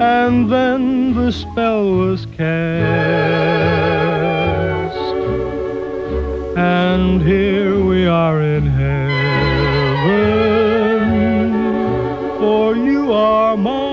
and then the spell was cast. And here we are in heaven, for you are mine.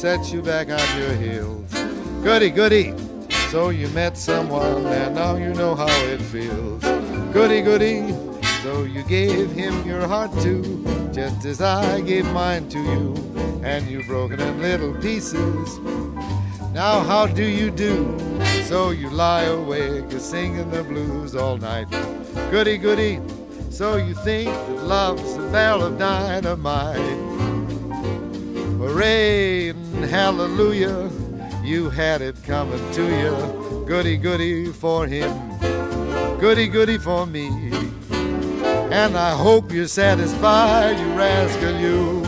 Set you back on your heels. Goody, goody. So you met someone and now you know how it feels. Goody, goody. So you gave him your heart too, just as I gave mine to you, and you broke it in little pieces. Now how do you do? So you lie awake singing the blues all night. Goody, goody. So you think that love's a barrel of dynamite. Hooray hallelujah, you had it coming to you. Goody, goody for him, goody, goody for me. And I hope you're satisfied, you rascal, you.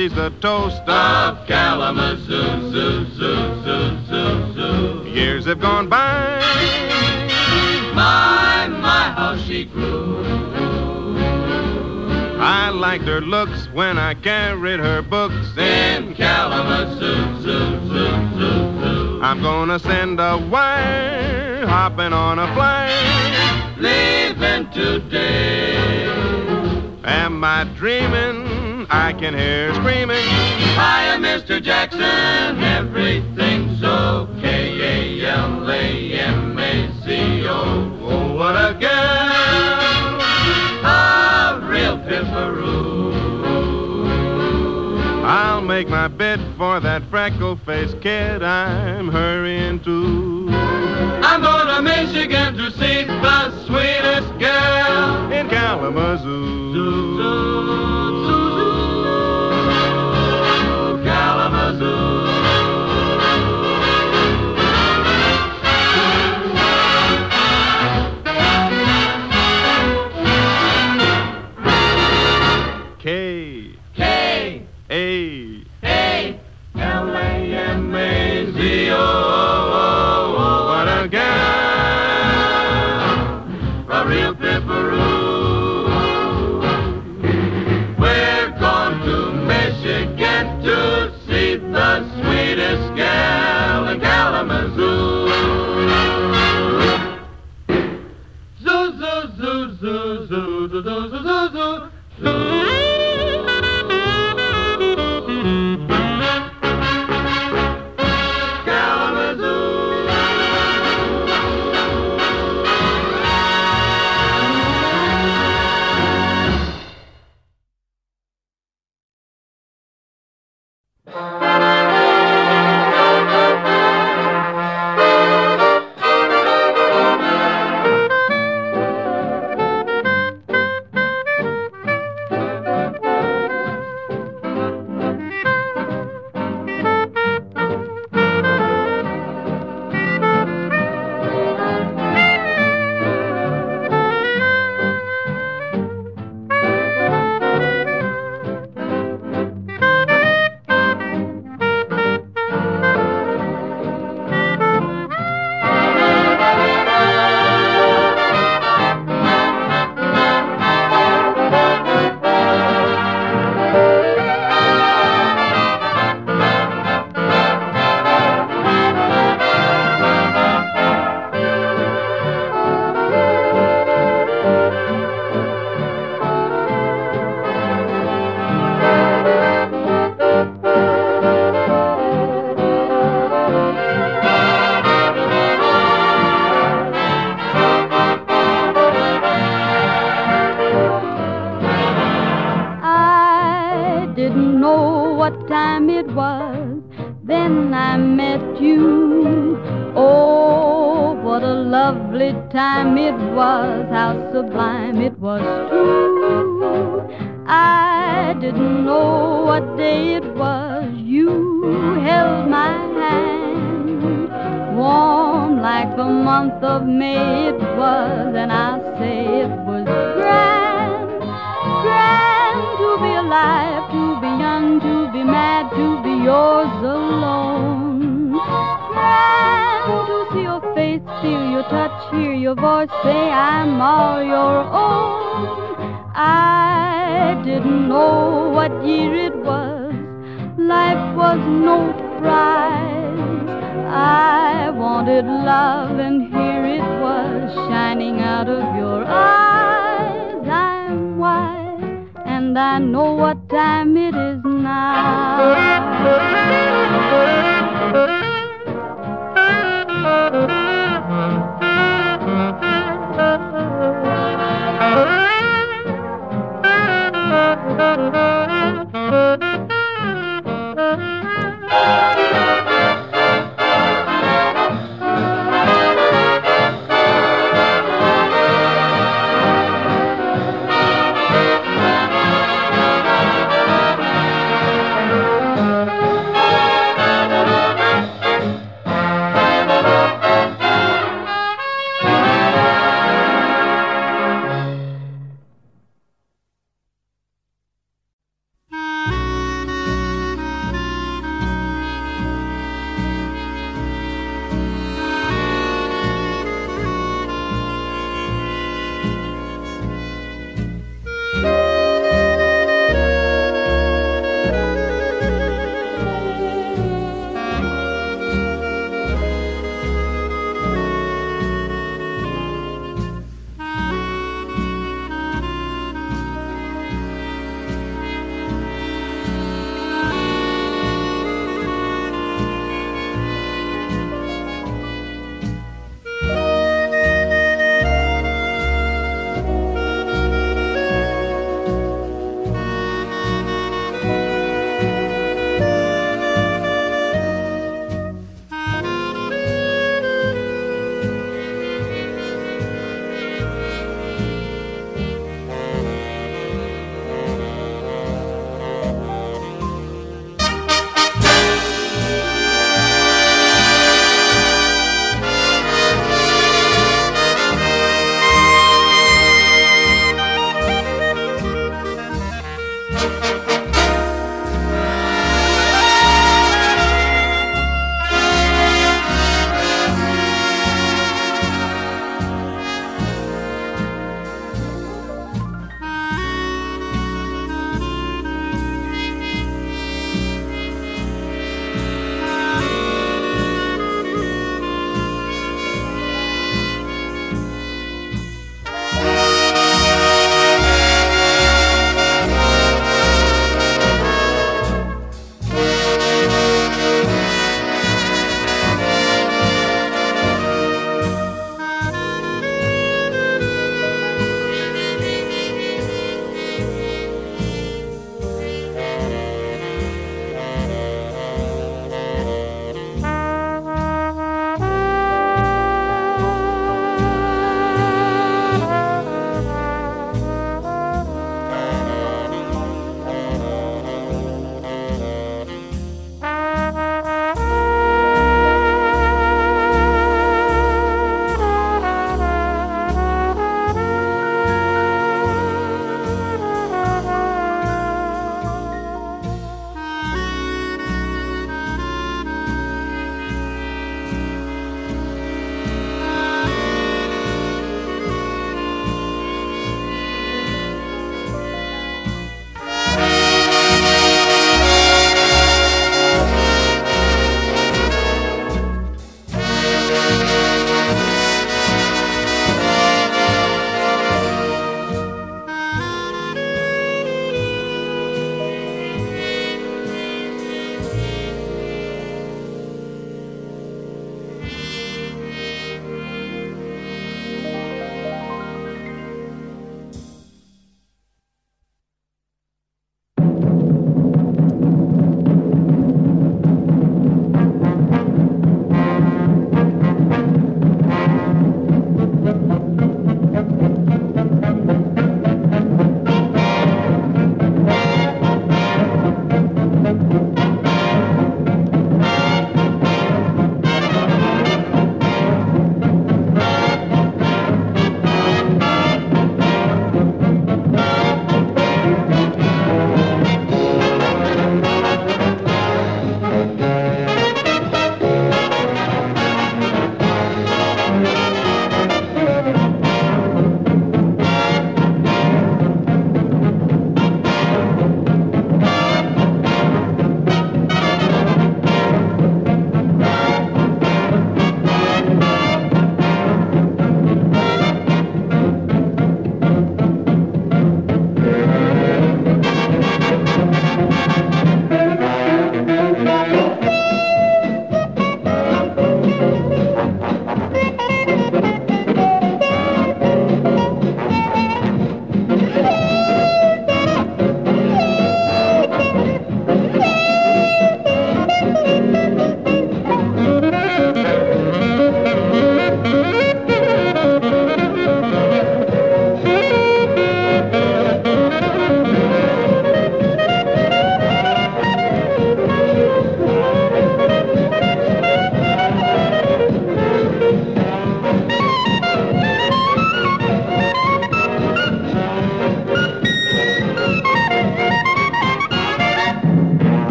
She's the toast of Kalamazoo. Zoo, zoo, zoo, zoo, zoo. Years have gone by. My, my, how she grew. I liked her looks when I carried her books in Kalamazoo. Zoo, zoo, zoo, zoo. I'm gonna send a wire hopping on a flight. Leaving today. Am I dreaming? I can hear screaming. Hiya, Mr. Jackson. Everything's okay. A-L-A-M-A-Z-O. Oh, what a girl. A real pipperoo. I'll make my bid for that freckle-faced kid I'm hurrying to. I'm going to Michigan to see the sweetest girl in Kalamazoo. Zoo, zoo,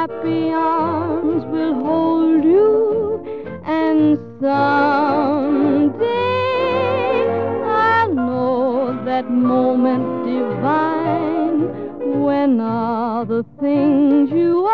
happy arms will hold you and someday I know that moment divine when all the things you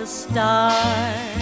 the stars.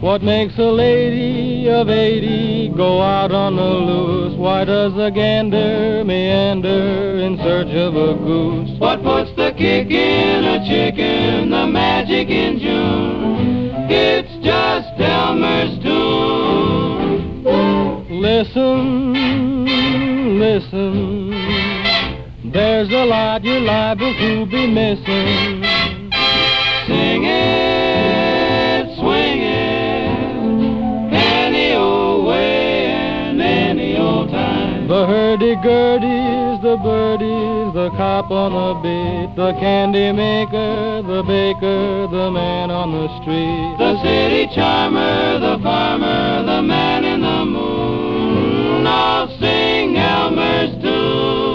What makes a lady of 80 go out on the loose? Why does a gander meander in search of a goose? What puts the kick in a chicken, the magic in June? It's just Elmer's tune. Listen, listen. There's a lot you're liable to be missing. singing. The hurdy-gurdies, the birdies, the cop on the beat, the candy maker, the baker, the man on the street, the city charmer, the farmer, the man in the moon. I'll sing Elmer's tune.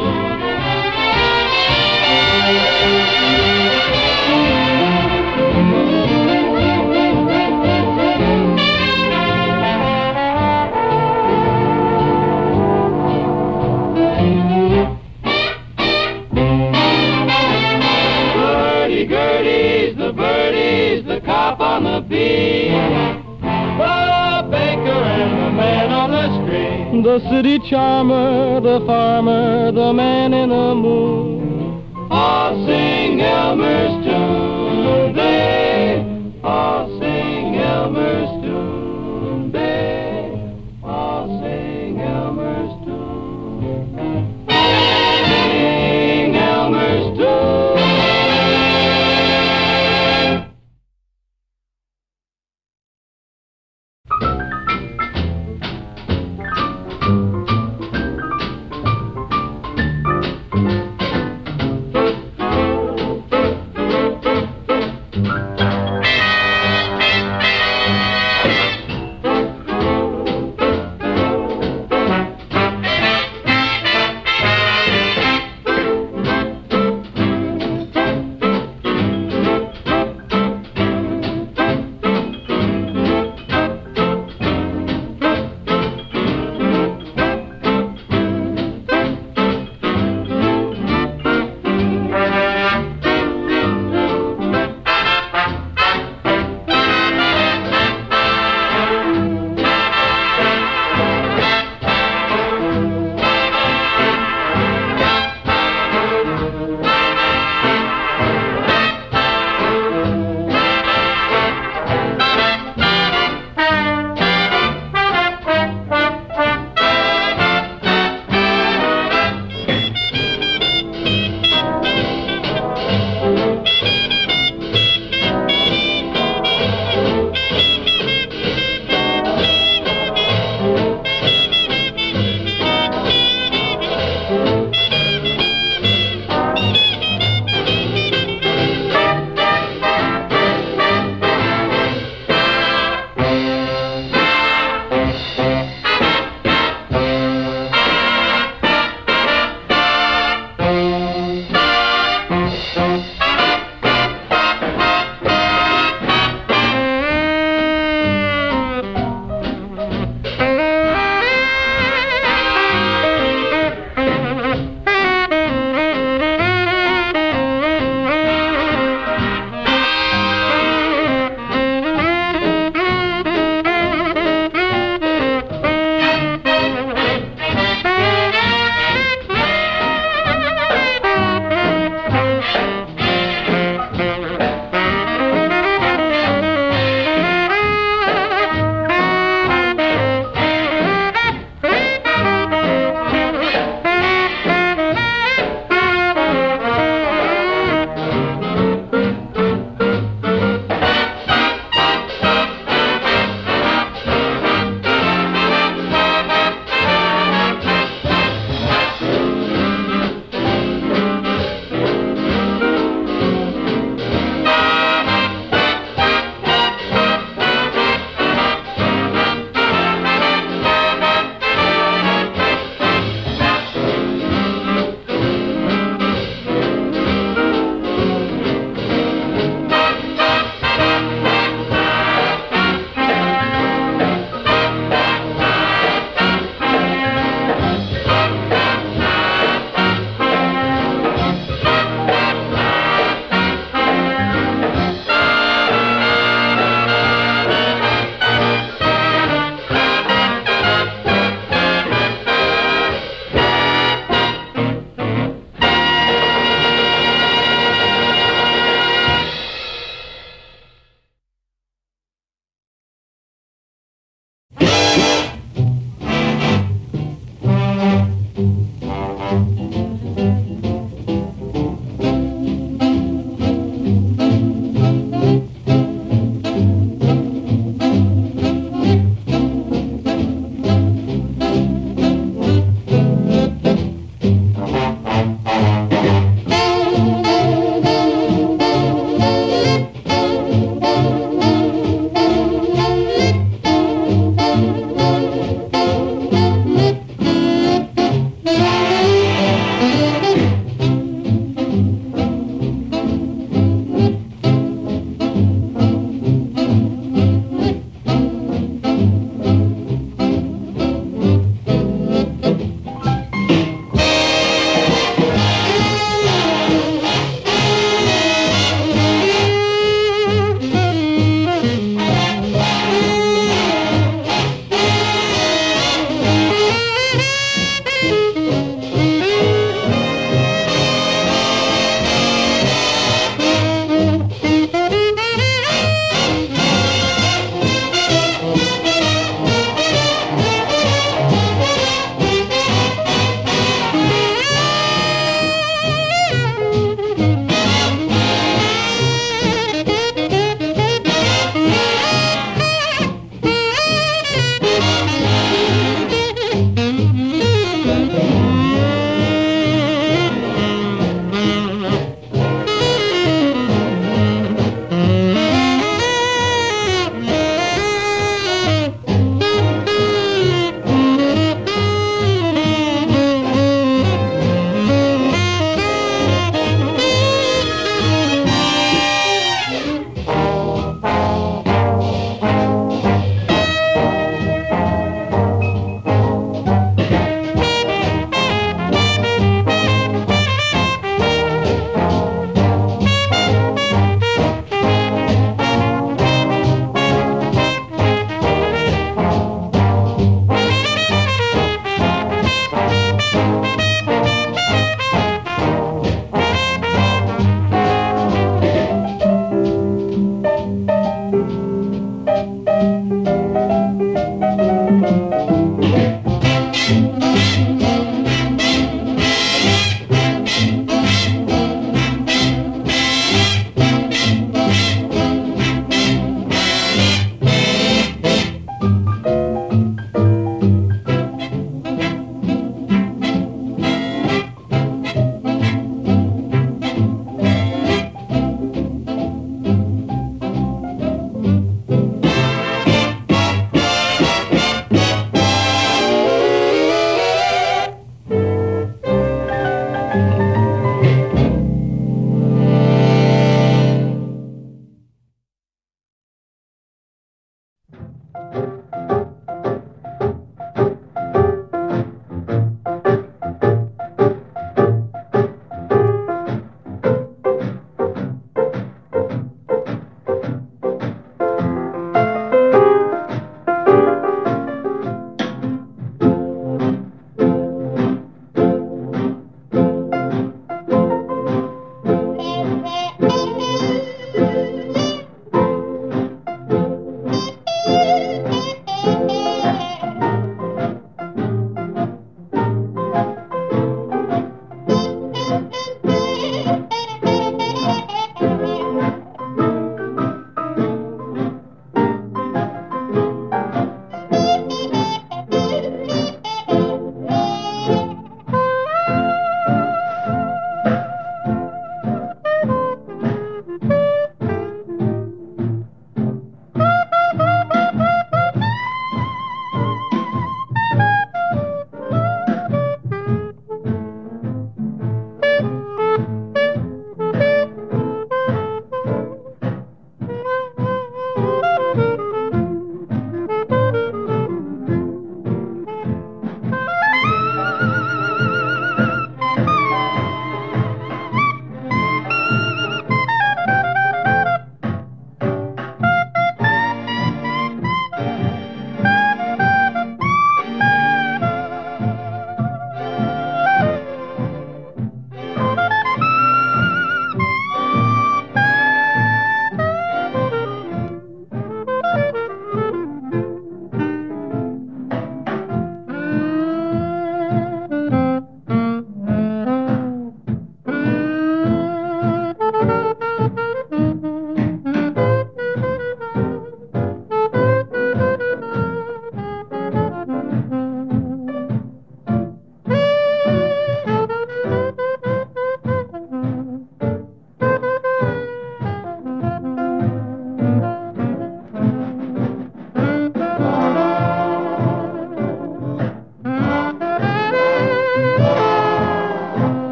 Beat, the baker and the man on the street. the city charmer, the farmer, the man in the moon. All sing Elmer's tune, they all sing Elmer's tune, they all sing Elmer's tune. Sing Elmer's tune.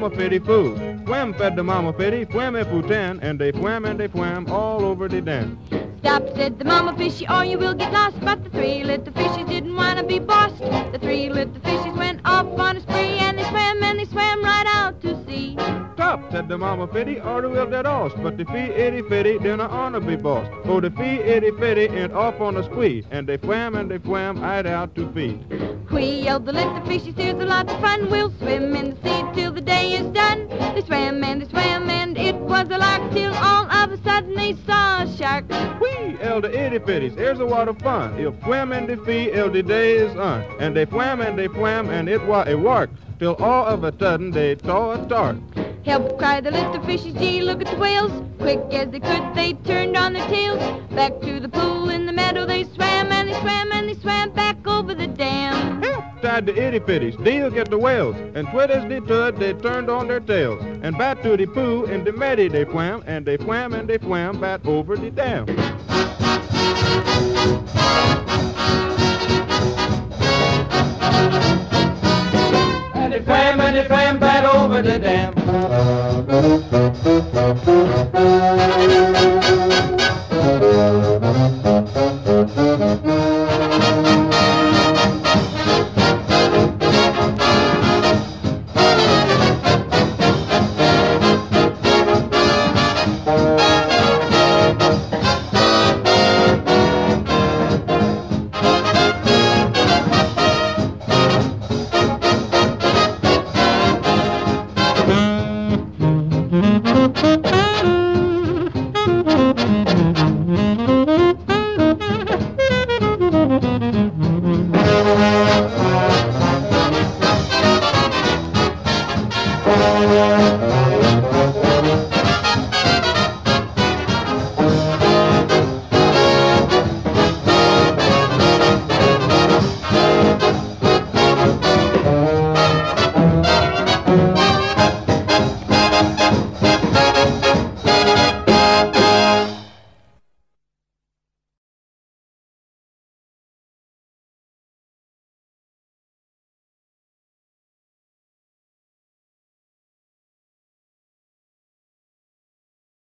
Mama fitty foo. Wham fed the mama fitty, wham if ten, and they wham and they wham all over the dam. Stop, said the mama fishy, or you will get lost. But the three little fishes didn't want to be bossed. The three little mama fitty, or the will get lost. But the fee itty fitty, then I honor be boss. Oh, the fee itty fitty and off on a squee, and they wham and they wham right out to feed. We yelled the little fishes, here's a lot of fun. We'll swim in the sea till the day is done. They swam and they swam and it was a lark till all of a sudden they saw a shark. Whee! el de itty bitties. Here's a lot of fun. Il swim and the fee, el de days on. And they swam and they swam and it was a work. Till all of a sudden they saw a shark. Help cry the little fishes, gee, look at the whales. Quick as they could, they turned on their tails. Back to the pool in the meadow they swam, and they swam, and they swam back over the dam. Tied the itty bitties, deal get the whales. And twit as they stood, they turned on their tails. And back to the pool in the meddy they swam, and they swam and they swam back over the dam. And they swam and they swam back over the dam.